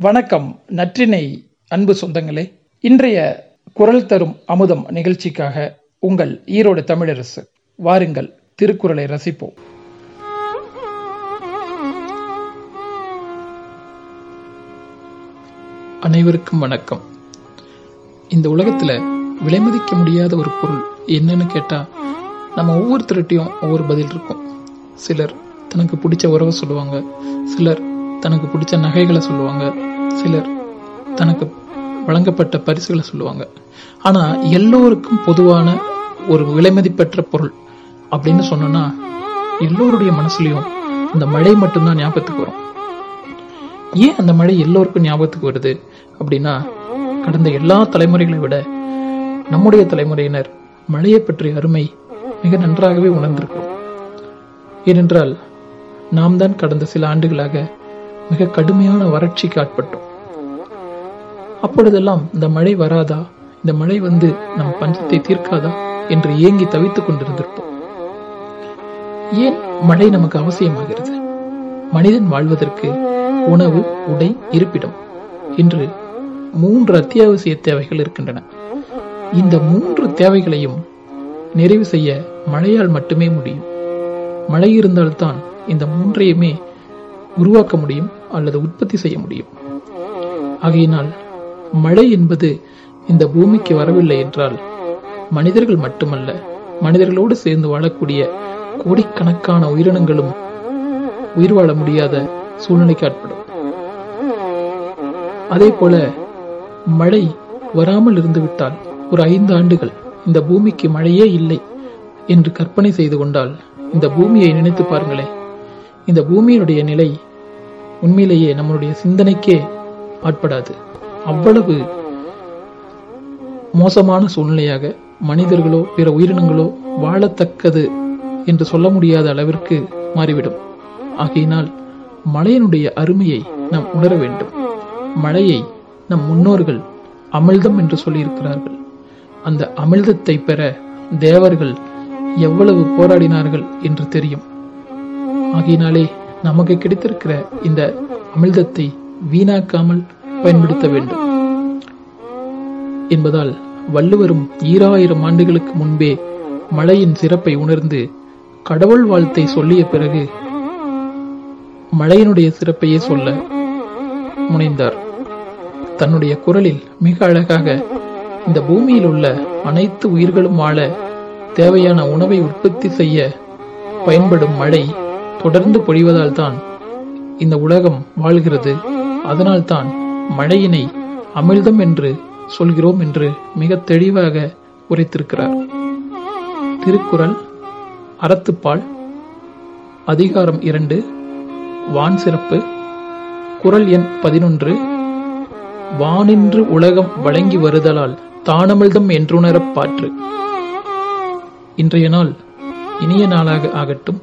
வணக்கம் நற்றினை அன்பு சொந்தங்களே. இன்றைய குரல் தரும் அமுதம் நிகழ்ச்சிக்காக உங்கள் ஈரோடு தமிழரசு வாருங்கள் திருக்குறளை ரசிப்போம். அனைவருக்கும் வணக்கம். இந்த உலகத்துல விலைமதிக்க முடியாத ஒரு பொருள் என்னன்னு கேட்டா நம்ம ஒவ்வொருத்தருட்டையும் ஒவ்வொரு பதில் இருக்கும். சிலர் தனக்கு பிடிச்ச உறவை சொல்லுவாங்க சிலர் தனக்கு பிடிச்ச நகைகளை சொல்லுவாங்க. சிலர் தனக்கு வழங்கப்பட்ட பரிசுகளை சொல்லுவாங்க. ஆனா எல்லோருக்கும் பொதுவான ஒரு விலைமதிப்பற்ற பொருள் அப்படின்னு சொன்னோம்னா எல்லோருடைய மனசுலயும் அந்த மழை மட்டும்தான் ஞாபகத்துக்கு வரும். ஏன் அந்த மழை எல்லோருக்கும் ஞாபகத்துக்கு வருது? அப்படின்னா கடந்த எல்லா தலைமுறைகளை விட நம்முடைய தலைமுறையினர் மழையை பற்றிய அருமை மிக நன்றாகவே உணர்ந்திருக்கிறோம். ஏனென்றால் நாம் தான் கடந்த சில ஆண்டுகளாக மிக கடுமையான வறட்சிக்கு ஆட்பட்டோம். அப்பொழுதெல்லாம் இந்த மழை வராதா? இந்த மழை வந்து நம் பஞ்சத்தை தீர்க்காதா? என்று ஏங்கி தவித்துக் கொண்டிருந்திருப்போம். ஏன் மழை நமக்கு அவசியமாகிறது? மனிதன் வாழ்வதற்கு உணவு உடை இருப்பிடம் என்று மூன்று அத்தியாவசிய தேவைகள் இருக்கின்றன. இந்த மூன்று தேவைகளையும் நிறைவு செய்ய மழையால் மட்டுமே முடியும். மழை இருந்தால்தான் இந்த மூன்றையுமே உருவாக்க முடியும் அல்லது உற்பத்தி செய்ய முடியும். ஆகையினால் மழை என்பது இந்த பூமிக்கு வரவில்லை என்றால் மனிதர்கள் மட்டுமல்ல மனிதர்களோடு சேர்ந்து வாழக்கூடிய கோடிக்கணக்கான உயிரினங்களும் உயிர் வாழ முடியாத சூழ்நிலைக்கு ஆட்படும். அதே போல மழை வராமல் இருந்துவிட்டால் ஒரு ஐந்து ஆண்டுகள் இந்த பூமிக்கு மழையே இல்லை என்று கற்பனை செய்து கொண்டால் இந்த பூமியை நினைத்து பாருங்களேன். இந்த பூமியினுடைய நிலை உண்மையிலேயே நம்மளுடைய சிந்தனைக்கே பாட்படாது அவ்வளவு மோசமான சூழ்நிலையாக மனிதர்களோ பிற உயிரினங்களோ வாழத்தக்கது என்று சொல்ல முடியாத அளவிற்கு மாறிவிடும். ஆகையினால் மழையினுடைய அருமையை நாம் உணர வேண்டும். மழையை நம் முன்னோர்கள் அமிழ்தம் என்று சொல்லியிருக்கிறார்கள். அந்த அமிழ்தத்தை பெற தேவர்கள் எவ்வளவு போராடினார்கள் என்று தெரியும். ஆகையினாலே நமக்கு கிடைத்திருக்கிற இந்த அமிழ்தத்தை வீணாக்காமல் பயன்படுத்த வேண்டும். என்பதால் வள்ளுவரும் ஈராயிரம் ஆண்டுகளுக்கு முன்பே மழையின் சிறப்பை உணர்ந்து கடவுள் வாழ்த்தை சொல்லிய பிறகு மழையினுடைய சிறப்பையே சொல்ல முனைந்தார். தன்னுடைய குரலில் மிக அழகாக இந்த பூமியில் உள்ள அனைத்து உயிர்களும் வாழ தேவையான உணவை உற்பத்தி செய்ய பயன்படும் மழை தொடர்ந்து பொழிவதால் தான் இந்த உலகம் வாழ்கிறது. அதனால்தான் மழையினை அமிழ்தம் என்று சொல்கிறோம் என்று மிக தெளிவாக உரைத்திருக்கிறார். திருக்குறள் அறத்துப்பால் அதிகாரம் இரண்டு வான் சிறப்பு குரல் எண் பதினொன்று வானின்று உலகம் வழங்கி வருதலால் தானமிழ்தம் என்றுணரப் பாற்று. இன்றைய நாள் இனிய நாளாக ஆகட்டும்.